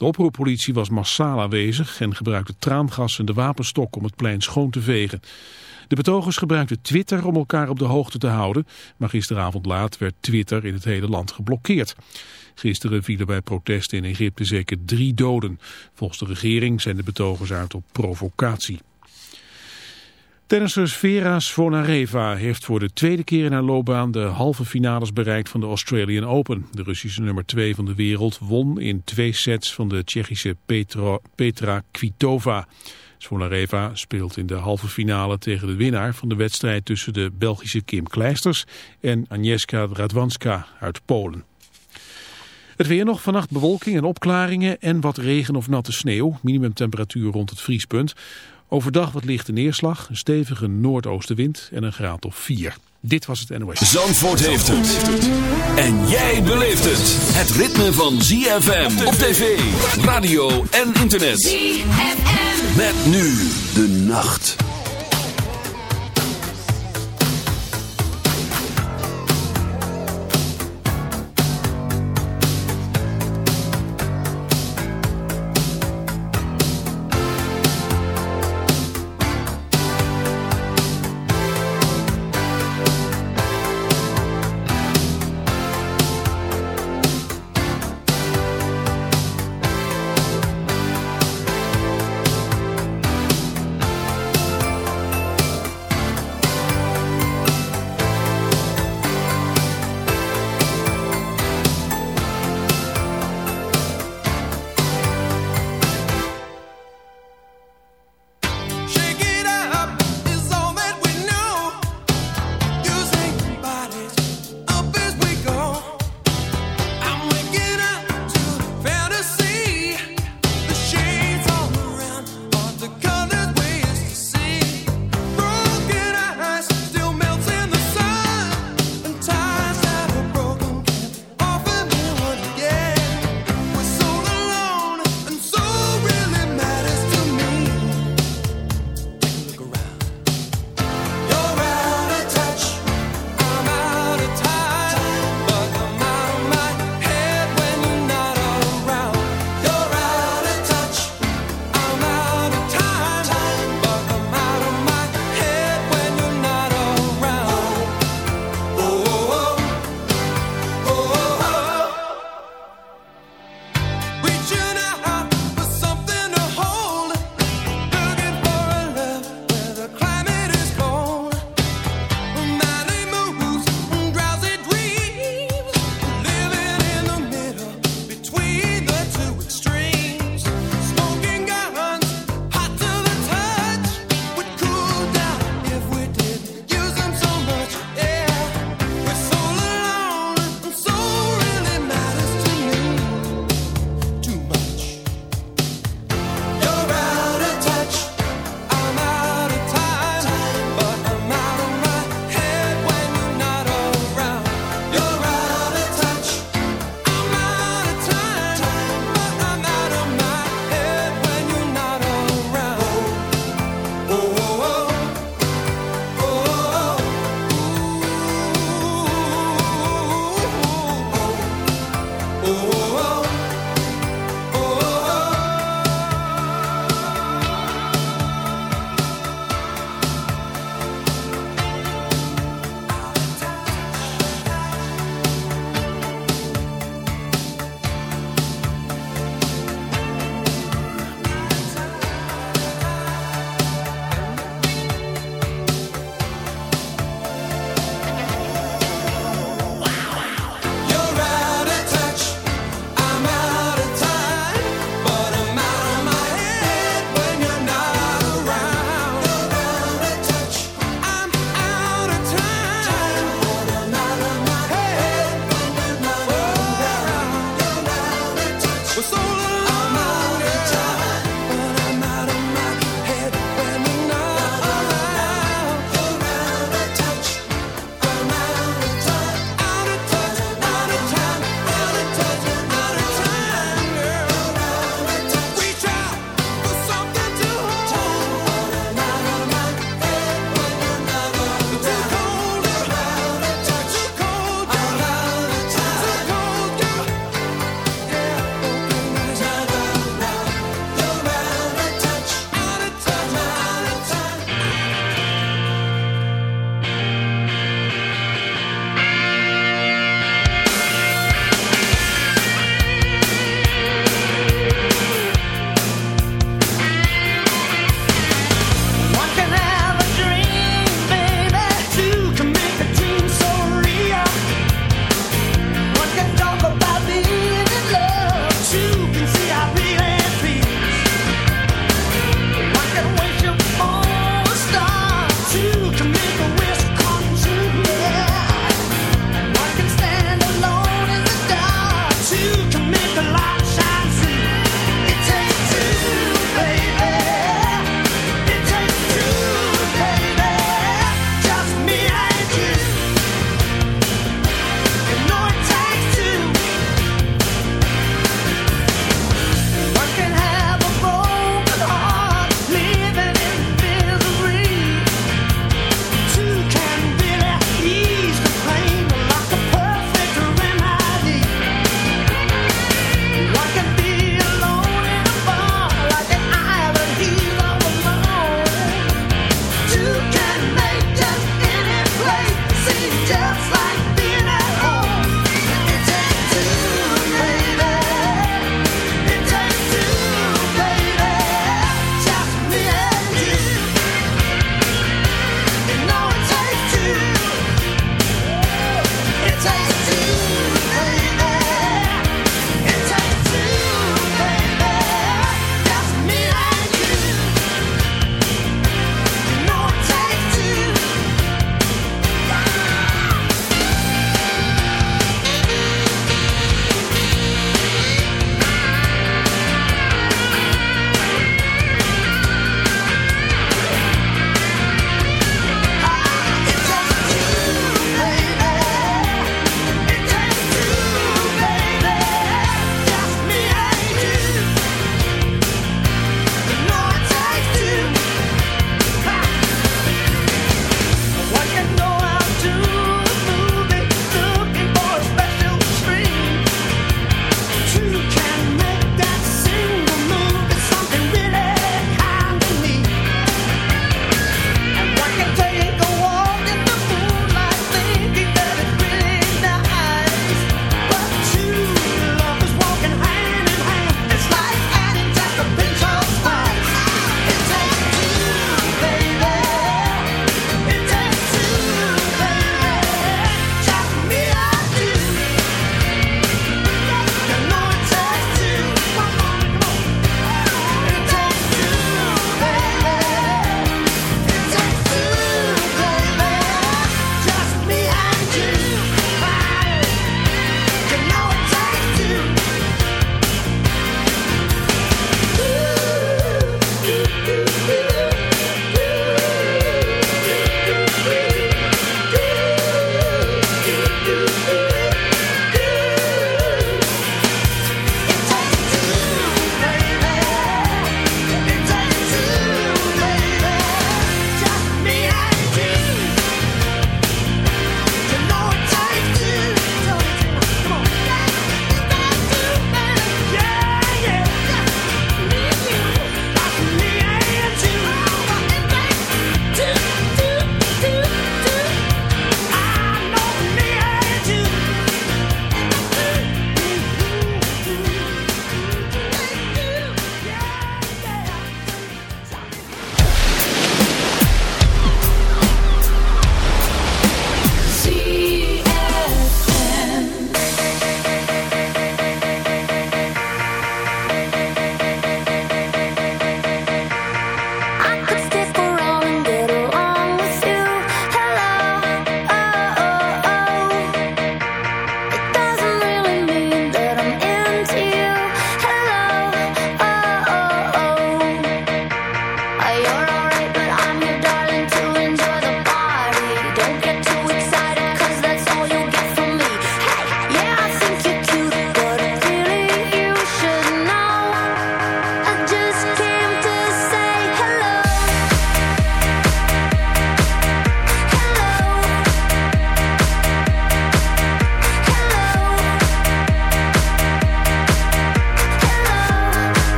De oproeppolitie was massaal aanwezig en gebruikte traangas en de wapenstok om het plein schoon te vegen. De betogers gebruikten Twitter om elkaar op de hoogte te houden, maar gisteravond laat werd Twitter in het hele land geblokkeerd. Gisteren vielen bij protesten in Egypte zeker drie doden. Volgens de regering zijn de betogers uit op provocatie. Tennisser Vera Svonareva heeft voor de tweede keer in haar loopbaan de halve finales bereikt van de Australian Open. De Russische nummer 2 van de wereld won in twee sets van de Tsjechische Petra, Petra Kvitova. Svonareva speelt in de halve finale tegen de winnaar van de wedstrijd tussen de Belgische Kim Kleisters en Agnieszka Radwanska uit Polen. Het weer nog, vannacht bewolking en opklaringen en wat regen of natte sneeuw. Minimumtemperatuur rond het vriespunt. Overdag wat lichte neerslag, een stevige noordoostenwind en een graad of 4. Dit was het NOS. Zandvoort heeft het. En jij beleeft het. Het ritme van ZFM op tv, radio en internet. ZFM. Met nu de nacht.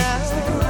as the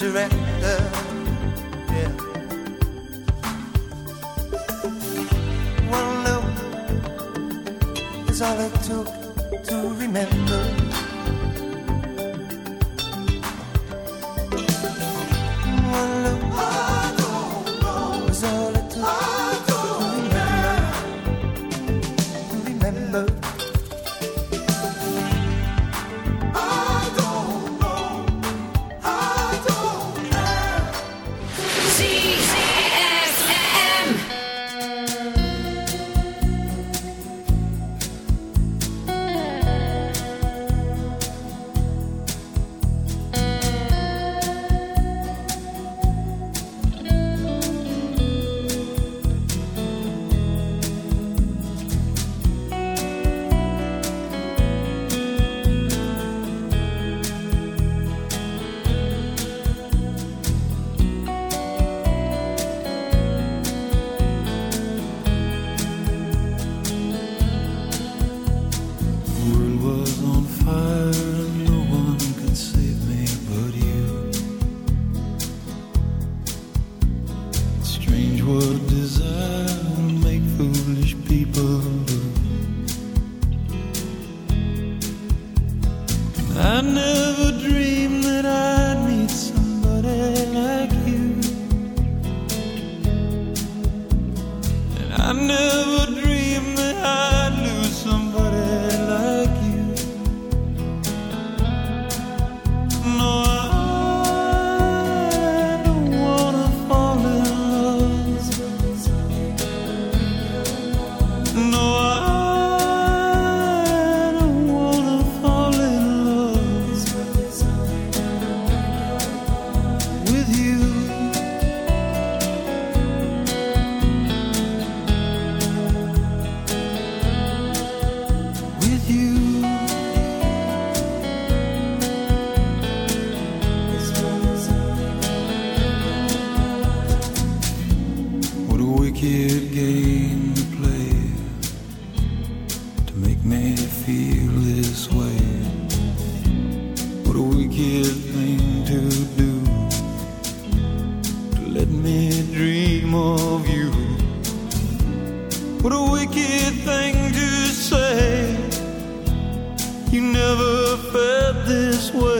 surrender this way.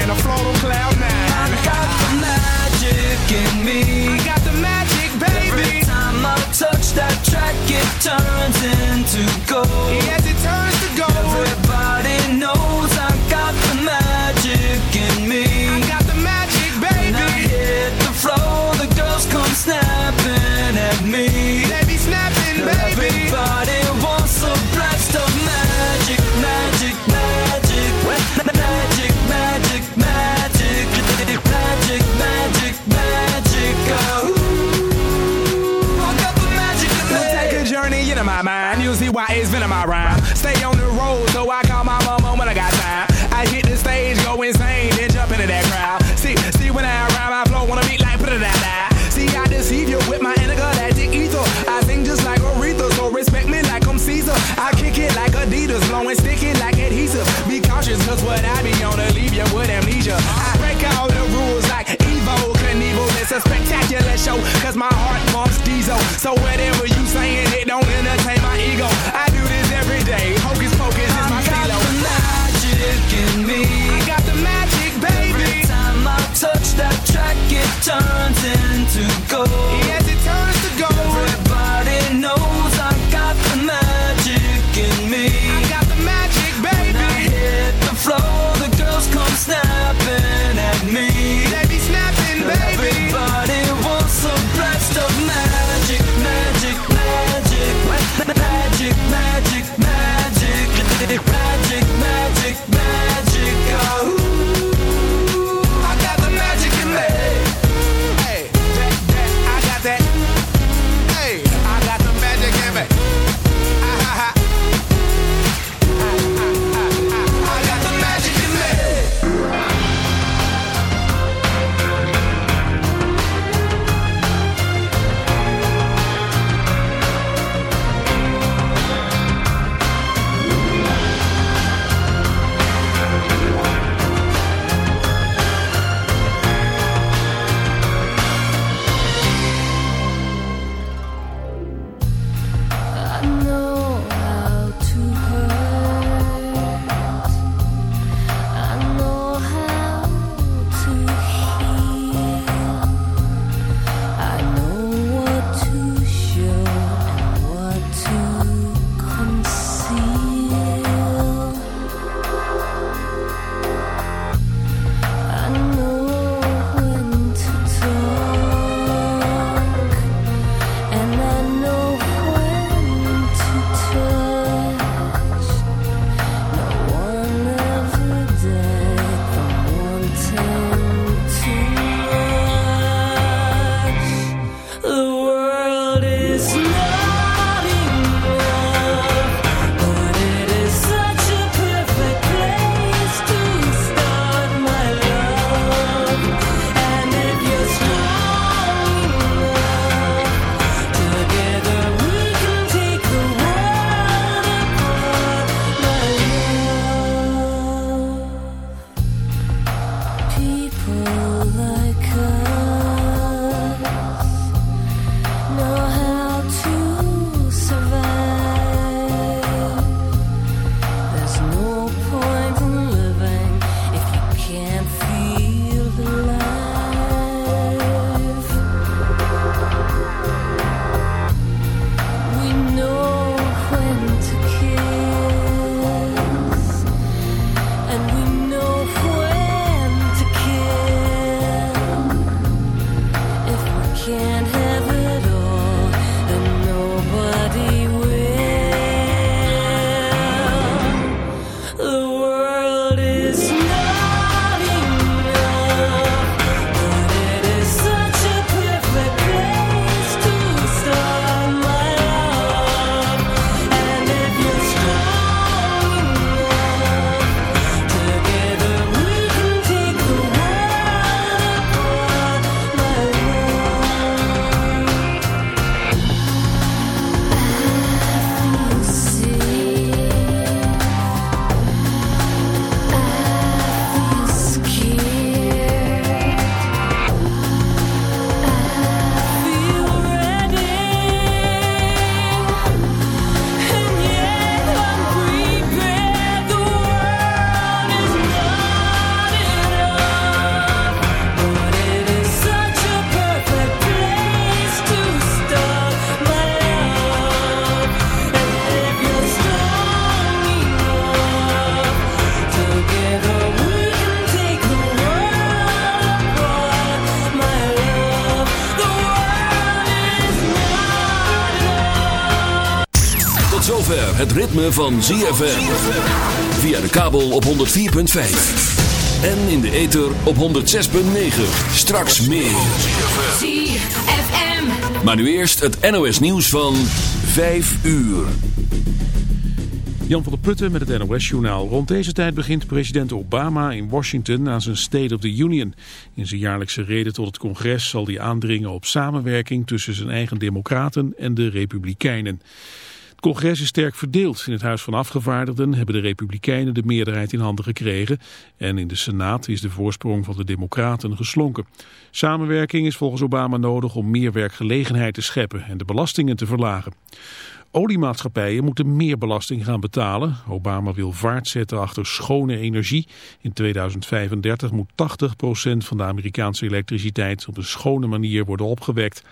and a float on cloud nine. I got the magic in me. I got the magic, baby. Every time I touch that track, it turns into gold. Yeah ritme van ZFM. Via de kabel op 104.5. En in de ether op 106.9. Straks meer. ZFM. Maar nu eerst het NOS nieuws van 5 uur. Jan van der Putten met het NOS-journaal. Rond deze tijd begint president Obama in Washington aan zijn State of the Union. In zijn jaarlijkse reden tot het congres zal hij aandringen op samenwerking tussen zijn eigen democraten en de republikeinen. Het congres is sterk verdeeld. In het Huis van Afgevaardigden hebben de republikeinen de meerderheid in handen gekregen. En in de Senaat is de voorsprong van de democraten geslonken. Samenwerking is volgens Obama nodig om meer werkgelegenheid te scheppen en de belastingen te verlagen. Oliemaatschappijen moeten meer belasting gaan betalen. Obama wil vaart zetten achter schone energie. In 2035 moet 80% van de Amerikaanse elektriciteit op een schone manier worden opgewekt.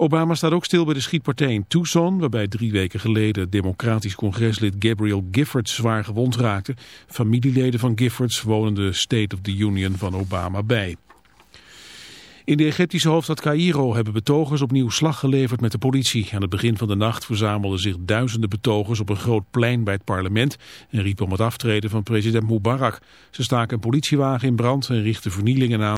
Obama staat ook stil bij de schietpartij in Tucson, waarbij drie weken geleden democratisch congreslid Gabriel Giffords zwaar gewond raakte. Familieleden van Giffords wonen de State of the Union van Obama bij. In de Egyptische hoofdstad Cairo hebben betogers opnieuw slag geleverd met de politie. Aan het begin van de nacht verzamelden zich duizenden betogers op een groot plein bij het parlement en riepen om het aftreden van president Mubarak. Ze staken een politiewagen in brand en richtten vernielingen aan.